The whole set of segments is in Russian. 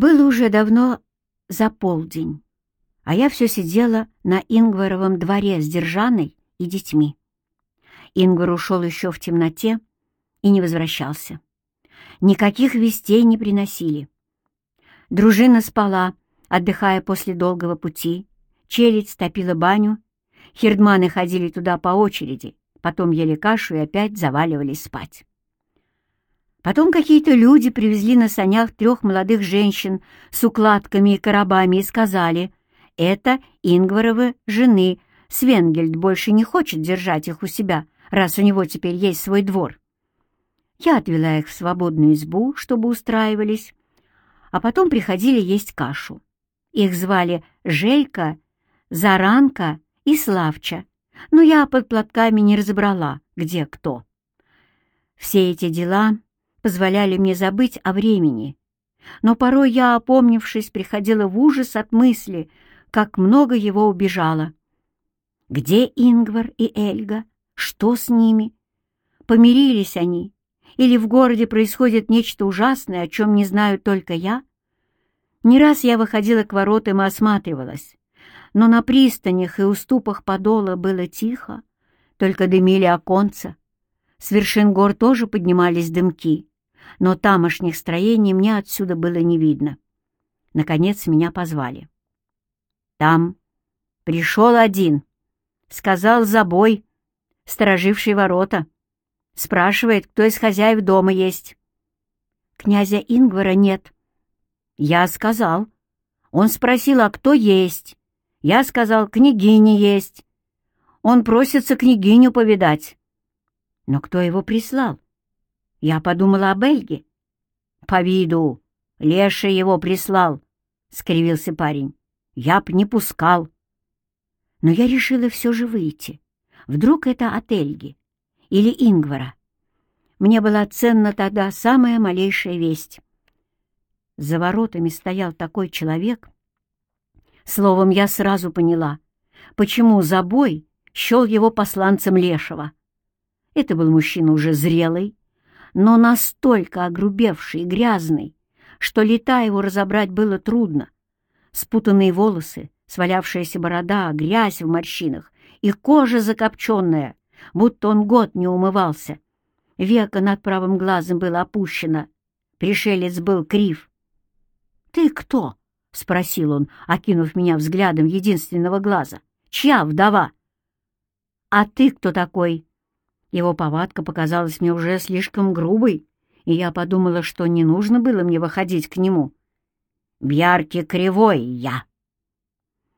Было уже давно за полдень, а я все сидела на Ингваровом дворе с Держаной и детьми. Ингвар ушел еще в темноте и не возвращался. Никаких вестей не приносили. Дружина спала, отдыхая после долгого пути, челядь топила баню, хердманы ходили туда по очереди, потом ели кашу и опять заваливались спать. Потом какие-то люди привезли на санях трех молодых женщин с укладками и коробами и сказали, это Ингваровы жены, Свенгельд больше не хочет держать их у себя, раз у него теперь есть свой двор. Я отвела их в свободную избу, чтобы устраивались, а потом приходили есть кашу. Их звали Жейка, Заранка и Славча, но я под платками не разобрала, где кто. Все эти дела позволяли мне забыть о времени, но порой я, опомнившись, приходила в ужас от мысли, как много его убежало. Где Ингвар и Эльга? Что с ними? Помирились они? Или в городе происходит нечто ужасное, о чем не знаю только я? Не раз я выходила к воротам и осматривалась, но на пристанях и уступах подола было тихо, только дымили оконца. С вершин гор тоже поднимались дымки, но тамошних строений мне отсюда было не видно. Наконец меня позвали. Там пришел один, сказал забой, стороживший ворота. Спрашивает, кто из хозяев дома есть. Князя Ингвара нет. Я сказал. Он спросил, а кто есть. Я сказал, княгиня есть. Он просится княгиню повидать. Но кто его прислал? Я подумала об Эльге. По виду. Леша его прислал, — скривился парень. Я б не пускал. Но я решила все же выйти. Вдруг это от Эльги или Ингвара. Мне была ценна тогда самая малейшая весть. За воротами стоял такой человек. Словом, я сразу поняла, почему забой счел его посланцем Лешего. Это был мужчина уже зрелый, но настолько огрубевший и грязный, что лета его разобрать было трудно. Спутанные волосы, свалявшаяся борода, грязь в морщинах и кожа закопченная, будто он год не умывался. Века над правым глазом было опущено. Пришелец был крив. «Ты кто?» — спросил он, окинув меня взглядом единственного глаза. «Чья вдова?» «А ты кто такой?» Его повадка показалась мне уже слишком грубой, и я подумала, что не нужно было мне выходить к нему. «Бьярки Кривой я!»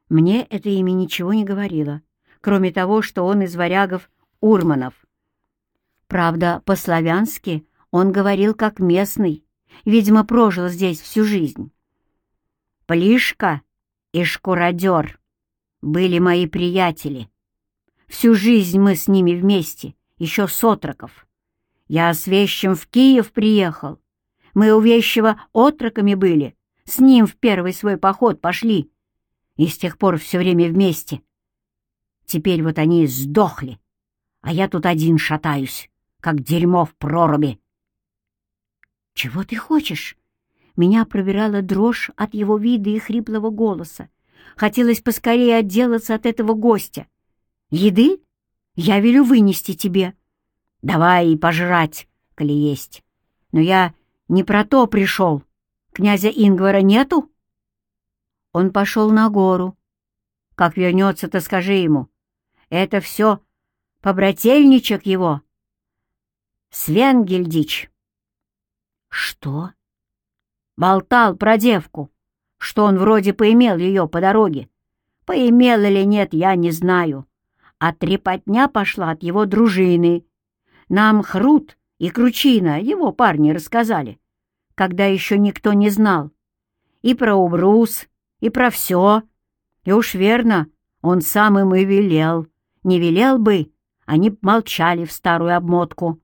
Мне это имя ничего не говорило, кроме того, что он из варягов Урманов. Правда, по-славянски он говорил как местный, видимо, прожил здесь всю жизнь. Плишка и Шкуродер были мои приятели. Всю жизнь мы с ними вместе, еще с отроков. Я с вещем в Киев приехал. Мы у вещего отроками были, с ним в первый свой поход пошли. И с тех пор все время вместе. Теперь вот они сдохли, а я тут один шатаюсь, как дерьмо в проруби. «Чего ты хочешь?» Меня пробирала дрожь от его вида и хриплого голоса. Хотелось поскорее отделаться от этого гостя. «Еды? Я велю вынести тебе. Давай и пожрать, коли есть. Но я не про то пришел. Князя Ингвара нету?» Он пошел на гору. «Как вернется-то, скажи ему. Это все побрательничек его. Свенгельдич. Что? Болтал про девку, что он вроде поимел ее по дороге. Поимел или нет, я не знаю. А трепотня пошла от его дружины. Нам Хрут и Кручина, его парни, рассказали, когда еще никто не знал. И про Убрус, и про все. И уж верно, он сам им и велел. Не велел бы, они б молчали в старую обмотку.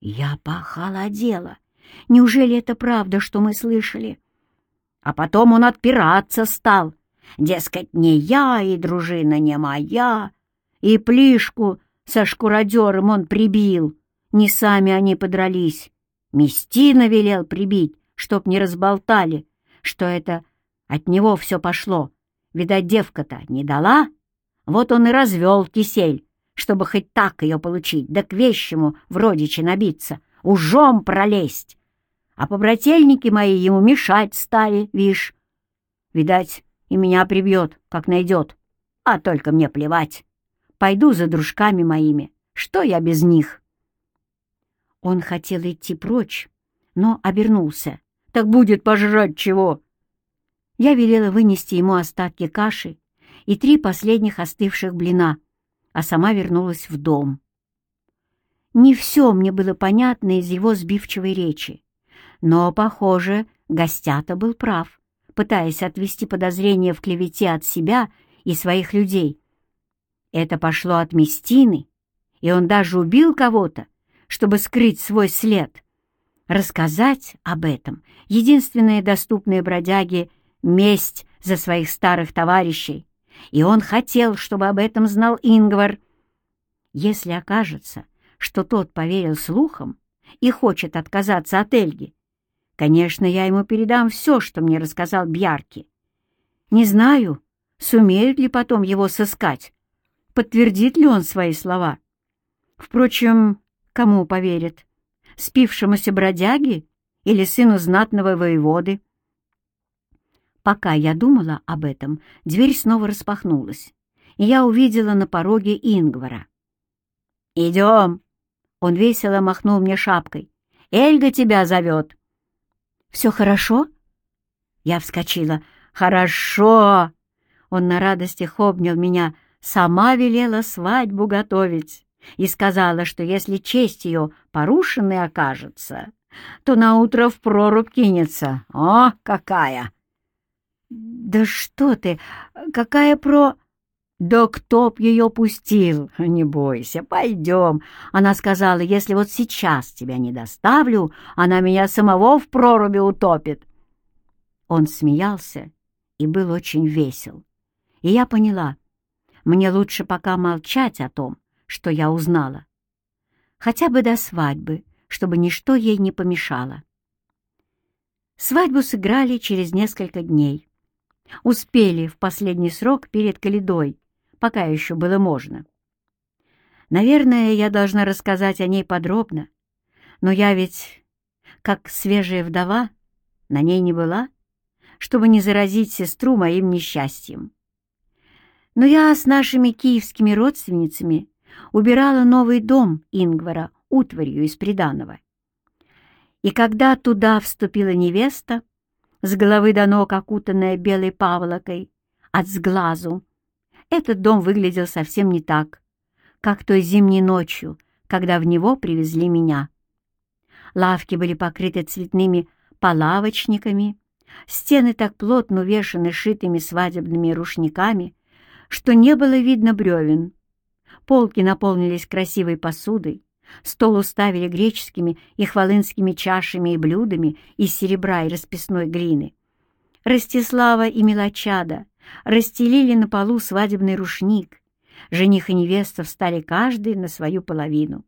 Я похолодела. Неужели это правда, что мы слышали? А потом он отпираться стал. Дескать, не я и дружина не моя. И плишку со шкуродером он прибил. Не сами они подрались. Местина велел прибить, чтоб не разболтали, что это от него все пошло. Видать, девка-то не дала, вот он и развел кисель, чтобы хоть так ее получить, да к вещему в родичи набиться, ужом пролезть. А побрательники мои ему мешать стали, вишь. Видать, и меня прибьет, как найдет. А только мне плевать. Пойду за дружками моими. Что я без них? Он хотел идти прочь, но обернулся. Так будет пожрать чего? Я велела вынести ему остатки каши и три последних остывших блина, а сама вернулась в дом. Не все мне было понятно из его сбивчивой речи, но, похоже, гостята был прав, пытаясь отвести подозрения в клевете от себя и своих людей. Это пошло от Местины, и он даже убил кого-то, чтобы скрыть свой след. Рассказать об этом — единственное доступное бродяге — месть за своих старых товарищей, и он хотел, чтобы об этом знал Ингвар. Если окажется, что тот поверил слухам и хочет отказаться от Эльги, конечно, я ему передам все, что мне рассказал Бьярки. Не знаю, сумеют ли потом его сыскать, подтвердит ли он свои слова. Впрочем, кому поверит? Спившемуся бродяге или сыну знатного воеводы? Пока я думала об этом, дверь снова распахнулась, и я увидела на пороге Ингвара. «Идем!» — он весело махнул мне шапкой. «Эльга тебя зовет!» «Все хорошо?» Я вскочила. «Хорошо!» Он на радостях обнял меня. Сама велела свадьбу готовить и сказала, что если честь ее порушенной окажется, то наутро в прорубь кинется. О, какая! «Да что ты! Какая про...» «Да кто б ее пустил? Не бойся, пойдем!» Она сказала, «Если вот сейчас тебя не доставлю, она меня самого в проруби утопит». Он смеялся и был очень весел. И я поняла, мне лучше пока молчать о том, что я узнала. Хотя бы до свадьбы, чтобы ничто ей не помешало. Свадьбу сыграли через несколько дней. Успели в последний срок перед Каледой, пока еще было можно. Наверное, я должна рассказать о ней подробно, но я ведь, как свежая вдова, на ней не была, чтобы не заразить сестру моим несчастьем. Но я с нашими киевскими родственницами убирала новый дом Ингвара утварью из приданого. И когда туда вступила невеста, с головы до ног окутанная белой паволокой, от сглазу. Этот дом выглядел совсем не так, как той зимней ночью, когда в него привезли меня. Лавки были покрыты цветными полавочниками, стены так плотно увешаны шитыми свадебными рушниками, что не было видно бревен. Полки наполнились красивой посудой, Стол уставили греческими и хвалынскими чашами и блюдами из серебра и расписной глины. Ростислава и Мелочада расстелили на полу свадебный рушник. Жених и невеста встали каждый на свою половину.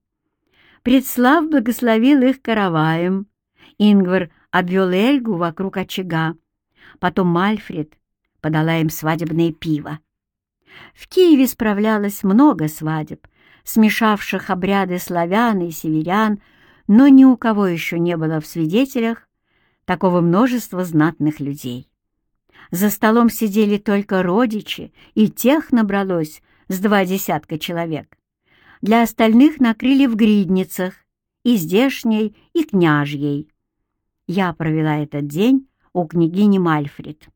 Предслав благословил их караваем. Ингвар обвел Эльгу вокруг очага. Потом Мальфред подала им свадебное пиво. В Киеве справлялось много свадеб, смешавших обряды славян и северян, но ни у кого еще не было в свидетелях такого множества знатных людей. За столом сидели только родичи, и тех набралось с два десятка человек. Для остальных накрыли в гридницах, и здешней, и княжьей. Я провела этот день у княгини Мальфред.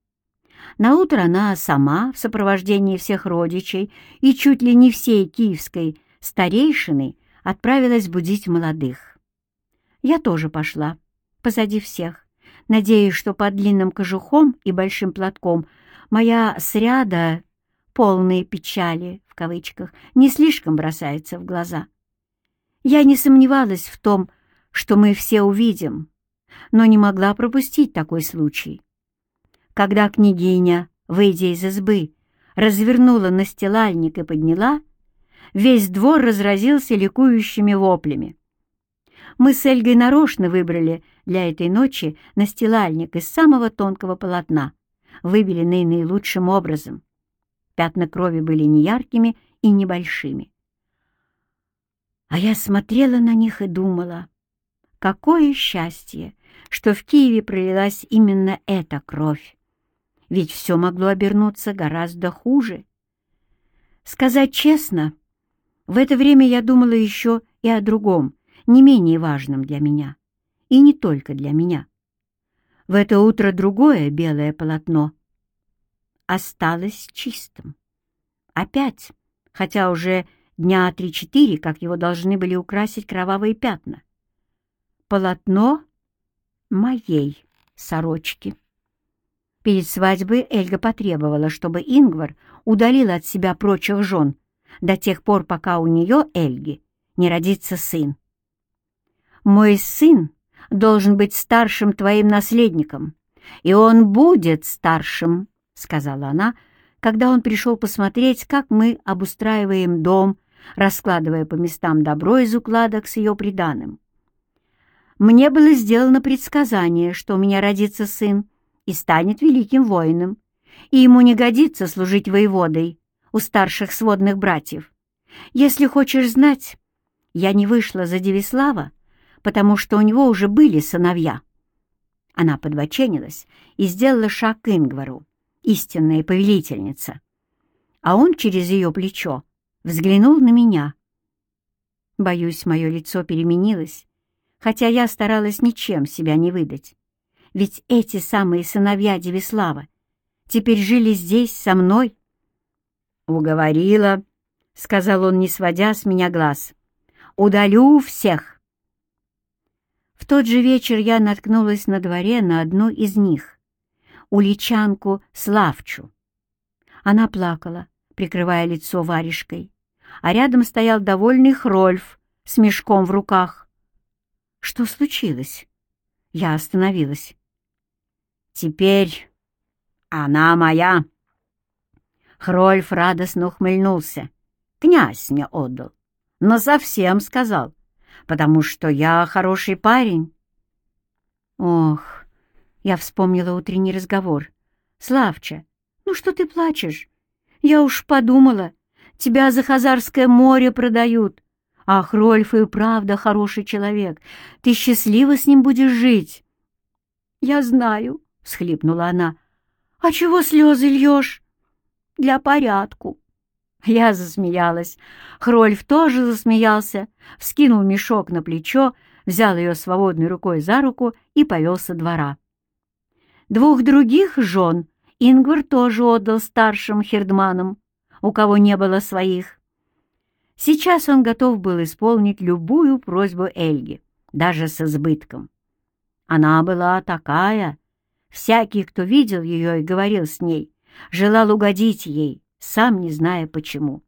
Наутро она сама, в сопровождении всех родичей и чуть ли не всей киевской старейшины отправилась будить молодых. Я тоже пошла, позади всех, надеясь, что под длинным кожухом и большим платком моя сряда, полные печали, в кавычках, не слишком бросается в глаза. Я не сомневалась в том, что мы все увидим, но не могла пропустить такой случай. Когда княгиня, выйдя из избы, развернула настилальник и подняла, весь двор разразился ликующими воплями. Мы с Эльгой нарочно выбрали для этой ночи настилальник из самого тонкого полотна, выбеленный наилучшим образом. Пятна крови были неяркими и небольшими. А я смотрела на них и думала, какое счастье, что в Киеве пролилась именно эта кровь. Ведь все могло обернуться гораздо хуже. Сказать честно, в это время я думала еще и о другом, не менее важном для меня. И не только для меня. В это утро другое белое полотно осталось чистым. Опять, хотя уже дня три-четыре, как его должны были украсить кровавые пятна. Полотно моей сорочки. Перед свадьбой Эльга потребовала, чтобы Ингвар удалил от себя прочих жен до тех пор, пока у нее, Эльги, не родится сын. «Мой сын должен быть старшим твоим наследником, и он будет старшим», — сказала она, когда он пришел посмотреть, как мы обустраиваем дом, раскладывая по местам добро из укладок с ее приданым. Мне было сделано предсказание, что у меня родится сын и станет великим воином, и ему не годится служить воеводой у старших сводных братьев. Если хочешь знать, я не вышла за Девислава, потому что у него уже были сыновья. Она подбоченилась и сделала шаг к Ингвару, истинная повелительница. А он через ее плечо взглянул на меня. Боюсь, мое лицо переменилось, хотя я старалась ничем себя не выдать. Ведь эти самые сыновья Девислава теперь жили здесь со мной. «Уговорила», — сказал он, не сводя с меня глаз. «Удалю всех». В тот же вечер я наткнулась на дворе на одну из них, уличанку Славчу. Она плакала, прикрывая лицо варежкой, а рядом стоял довольный Хрольф с мешком в руках. Что случилось? Я остановилась. «Теперь она моя!» Хрольф радостно ухмыльнулся. «Князь мне отдал, но совсем сказал, потому что я хороший парень». Ох, я вспомнила утренний разговор. «Славча, ну что ты плачешь? Я уж подумала, тебя за Хазарское море продают. Ах, Рольф и правда хороший человек. Ты счастливо с ним будешь жить. Я знаю, — всхлипнула она. А чего слезы льешь? Для порядку. Я засмеялась. Хрольф тоже засмеялся, вскинул мешок на плечо, взял ее свободной рукой за руку и повел со двора. Двух других жен Ингвар тоже отдал старшим хердманам, у кого не было своих. Сейчас он готов был исполнить любую просьбу Эльги, даже с избытком. Она была такая. Всякий, кто видел ее и говорил с ней, желал угодить ей, сам не зная почему.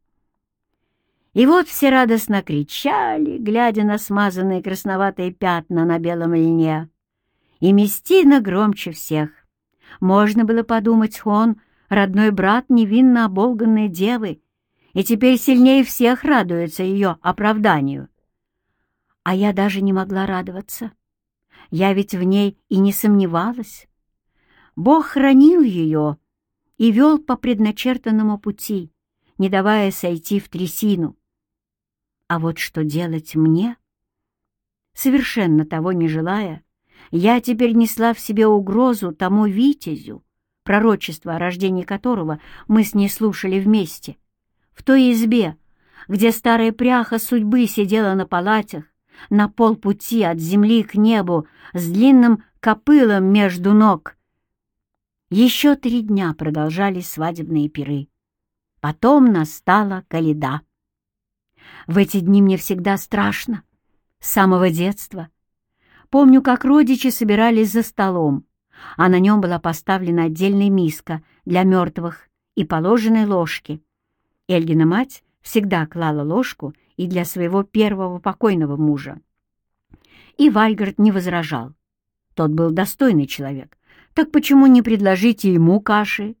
И вот все радостно кричали, глядя на смазанные красноватые пятна на белом льне. И Местина громче всех. Можно было подумать, он — родной брат невинно оболганной девы, и теперь сильнее всех радуется ее оправданию. А я даже не могла радоваться. Я ведь в ней и не сомневалась. Бог хранил ее и вел по предначертанному пути, не давая сойти в трясину. А вот что делать мне? Совершенно того не желая, я теперь несла в себе угрозу тому витязю, пророчество о рождении которого мы с ней слушали вместе в той избе, где старая пряха судьбы сидела на палатях, на полпути от земли к небу, с длинным копылом между ног. Еще три дня продолжались свадебные пиры. Потом настала Каледа. В эти дни мне всегда страшно, с самого детства. Помню, как родичи собирались за столом, а на нем была поставлена отдельная миска для мертвых и положенные ложки — Эльгина мать всегда клала ложку и для своего первого покойного мужа. И Вальгард не возражал. Тот был достойный человек. Так почему не предложить ему каши?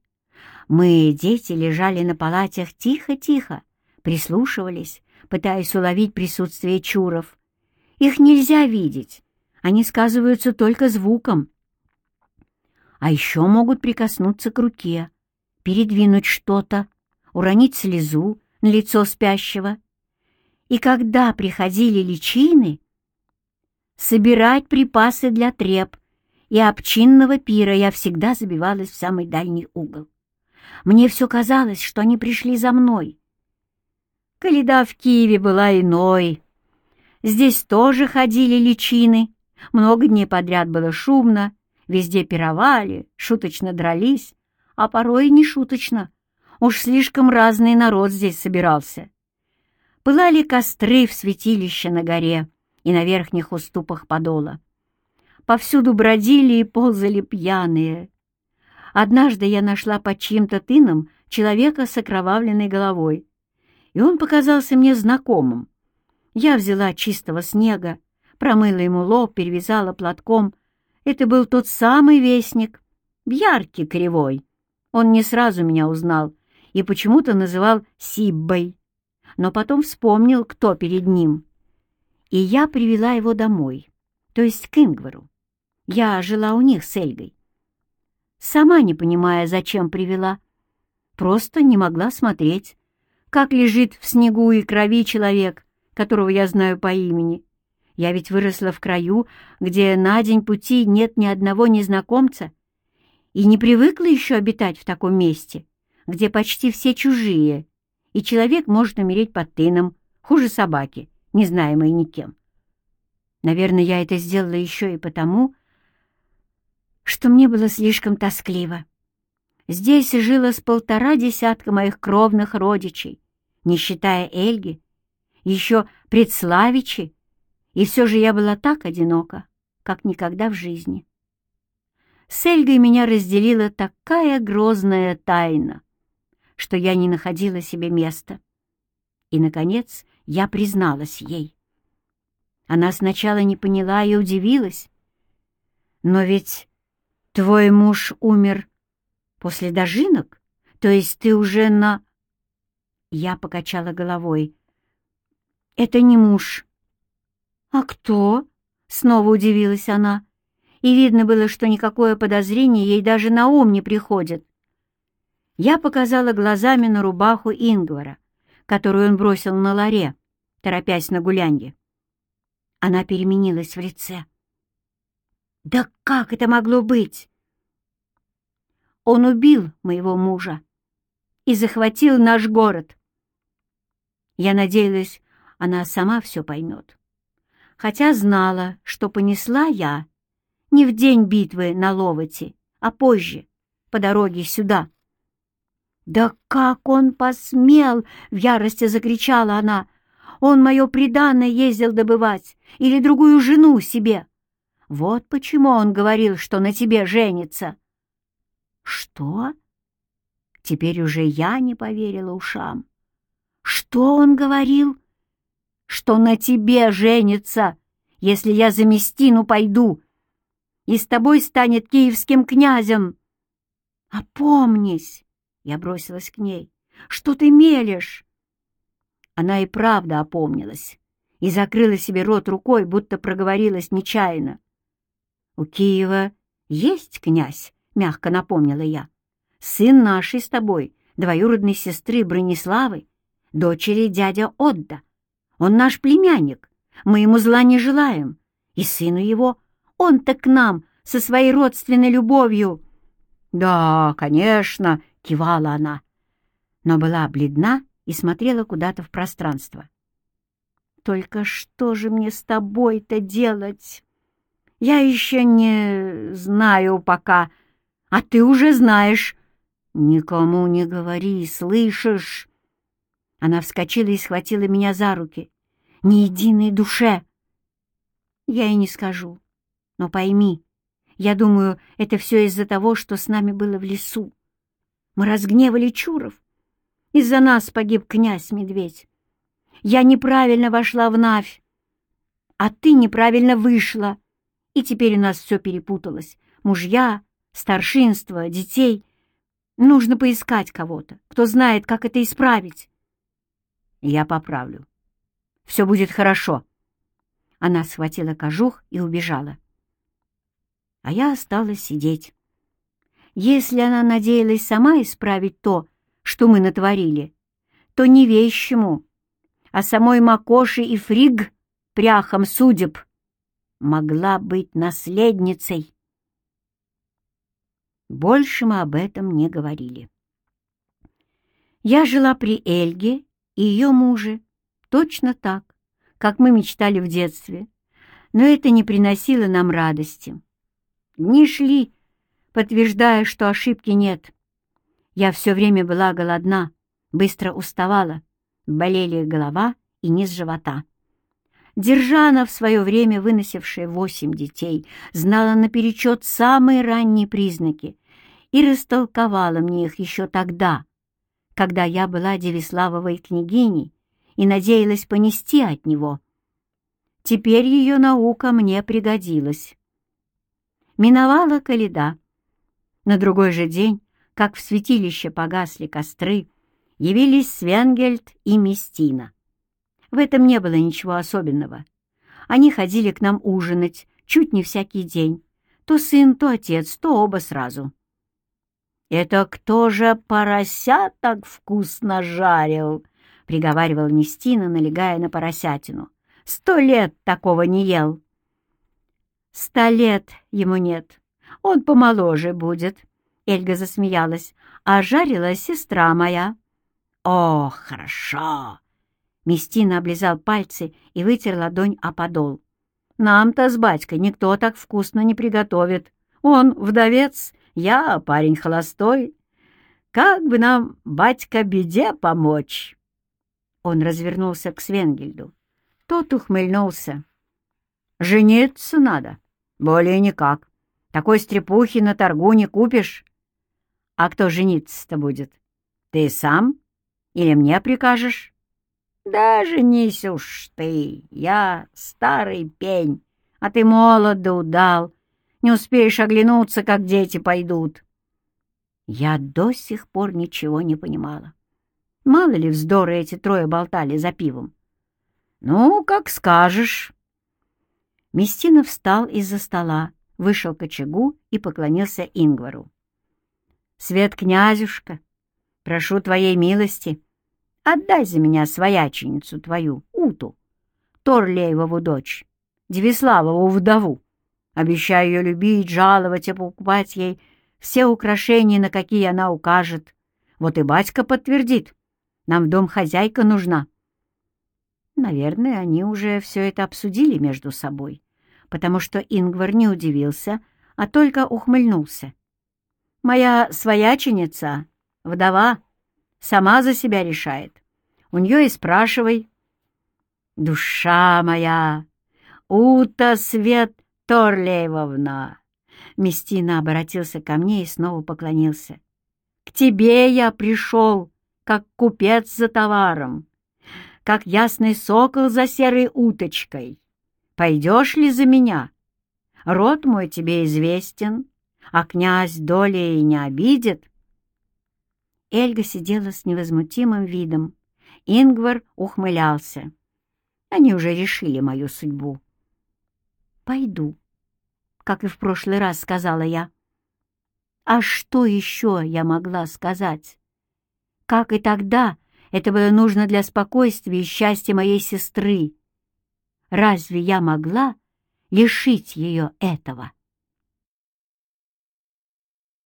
Мы, дети, лежали на палатях тихо-тихо, прислушивались, пытаясь уловить присутствие чуров. Их нельзя видеть. Они сказываются только звуком. А еще могут прикоснуться к руке, передвинуть что-то, уронить слезу на лицо спящего. И когда приходили личины, собирать припасы для треп и обчинного пира я всегда забивалась в самый дальний угол. Мне все казалось, что они пришли за мной. Каледа в Киеве была иной. Здесь тоже ходили личины. Много дней подряд было шумно, везде пировали, шуточно дрались, а порой и не шуточно. Уж слишком разный народ здесь собирался. Пылали костры в святилище на горе и на верхних уступах подола. Повсюду бродили и ползали пьяные. Однажды я нашла под чьим-то тыном человека с окровавленной головой, и он показался мне знакомым. Я взяла чистого снега, промыла ему лоб, перевязала платком. Это был тот самый вестник, яркий, кривой. Он не сразу меня узнал и почему-то называл Сиббой, но потом вспомнил, кто перед ним. И я привела его домой, то есть к Ингвару. Я жила у них с Эльгой. Сама не понимая, зачем привела. Просто не могла смотреть, как лежит в снегу и крови человек, которого я знаю по имени. Я ведь выросла в краю, где на день пути нет ни одного незнакомца, и не привыкла еще обитать в таком месте, где почти все чужие, и человек может умереть под тыном, хуже собаки, не знаемой никем. Наверное, я это сделала еще и потому, что мне было слишком тоскливо. Здесь жило с полтора десятка моих кровных родичей, не считая Эльги, еще предславичи, и все же я была так одинока, как никогда в жизни. С Эльгой меня разделила такая грозная тайна, что я не находила себе места. И, наконец, я призналась ей. Она сначала не поняла и удивилась. «Но ведь твой муж умер после дожинок? То есть ты уже на...» Я покачала головой. «Это не муж». «А кто?» — снова удивилась она. И видно было, что никакое подозрение ей даже на ум не приходит. Я показала глазами на рубаху Ингвара, которую он бросил на ларе, торопясь на гулянье. Она переменилась в лице. «Да как это могло быть?» «Он убил моего мужа и захватил наш город», я надеялась, она сама все поймет. Хотя знала, что понесла я не в день битвы на Ловоте, а позже, по дороге сюда. «Да как он посмел!» — в ярости закричала она. «Он мое преданное ездил добывать или другую жену себе. Вот почему он говорил, что на тебе женится». «Что?» Теперь уже я не поверила ушам. «Что он говорил?» «Что на тебе женится, если я за Местину пойду, и с тобой станет киевским князем!» «Опомнись!» — я бросилась к ней. «Что ты мелешь?» Она и правда опомнилась и закрыла себе рот рукой, будто проговорилась нечаянно. «У Киева есть князь», — мягко напомнила я. «Сын нашей с тобой, двоюродной сестры Брониславы, дочери дядя Отда. Он наш племянник, мы ему зла не желаем. И сыну его, он-то к нам со своей родственной любовью. «Да, конечно», — кивала она, но была бледна и смотрела куда-то в пространство. «Только что же мне с тобой-то делать? Я еще не знаю пока, а ты уже знаешь. Никому не говори, слышишь?» Она вскочила и схватила меня за руки. «Ни единой душе!» «Я и не скажу. Но пойми, я думаю, это все из-за того, что с нами было в лесу. Мы разгневали Чуров. Из-за нас погиб князь-медведь. Я неправильно вошла в Навь, а ты неправильно вышла. И теперь у нас все перепуталось. Мужья, старшинство, детей. Нужно поискать кого-то, кто знает, как это исправить. Я поправлю. Все будет хорошо. Она схватила кожух и убежала. А я осталась сидеть. Если она надеялась сама исправить то, что мы натворили, то не вещему, а самой Макоши и Фриг, пряхом судеб, могла быть наследницей. Больше мы об этом не говорили. Я жила при Эльге и ее муже точно так, как мы мечтали в детстве, но это не приносило нам радости. Дни шли, подтверждая, что ошибки нет. Я все время была голодна, быстро уставала, болели голова и низ живота. Держана, в свое время выносившая восемь детей, знала наперечет самые ранние признаки и растолковала мне их еще тогда, когда я была Девиславовой княгиней и надеялась понести от него. Теперь ее наука мне пригодилась. Миновала Каледа. На другой же день, как в святилище погасли костры, явились Свенгельд и Местина. В этом не было ничего особенного. Они ходили к нам ужинать чуть не всякий день. То сын, то отец, то оба сразу. «Это кто же порося так вкусно жарил?» — приговаривал Местина, налегая на поросятину. «Сто лет такого не ел!» «Ста лет ему нет. Он помоложе будет», — Эльга засмеялась. «А жарила сестра моя». «О, хорошо!» Местина облизал пальцы и вытер ладонь о подол. «Нам-то с батькой никто так вкусно не приготовит. Он вдовец, я парень холостой. Как бы нам, батька, беде помочь?» Он развернулся к Свенгельду. Тот ухмыльнулся. «Жениться надо. Более никак. Такой стрепухи на торгу не купишь. А кто жениться-то будет? Ты сам? Или мне прикажешь?» «Да женись уж ты, я старый пень, а ты молод да удал. Не успеешь оглянуться, как дети пойдут». Я до сих пор ничего не понимала. Мало ли вздоры эти трое болтали за пивом. «Ну, как скажешь». Местина встал из-за стола, вышел к очагу и поклонился Ингвару. «Свет князюшка, прошу твоей милости, отдай за меня свояченицу твою, Уту, Торлеевову дочь, Девиславову вдову. Обещаю ее любить, жаловать и покупать ей все украшения, на какие она укажет. Вот и батька подтвердит, нам в дом хозяйка нужна». Наверное, они уже все это обсудили между собой, потому что Ингвар не удивился, а только ухмыльнулся. «Моя свояченица, вдова, сама за себя решает. У нее и спрашивай». «Душа моя! Ута Свет Торлеевовна!» Местина обратился ко мне и снова поклонился. «К тебе я пришел!» как купец за товаром, как ясный сокол за серой уточкой. Пойдешь ли за меня? Род мой тебе известен, а князь долей не обидит. Эльга сидела с невозмутимым видом. Ингвар ухмылялся. Они уже решили мою судьбу. «Пойду», как и в прошлый раз сказала я. А что еще я могла сказать? Как и тогда, это было нужно для спокойствия и счастья моей сестры. Разве я могла лишить ее этого?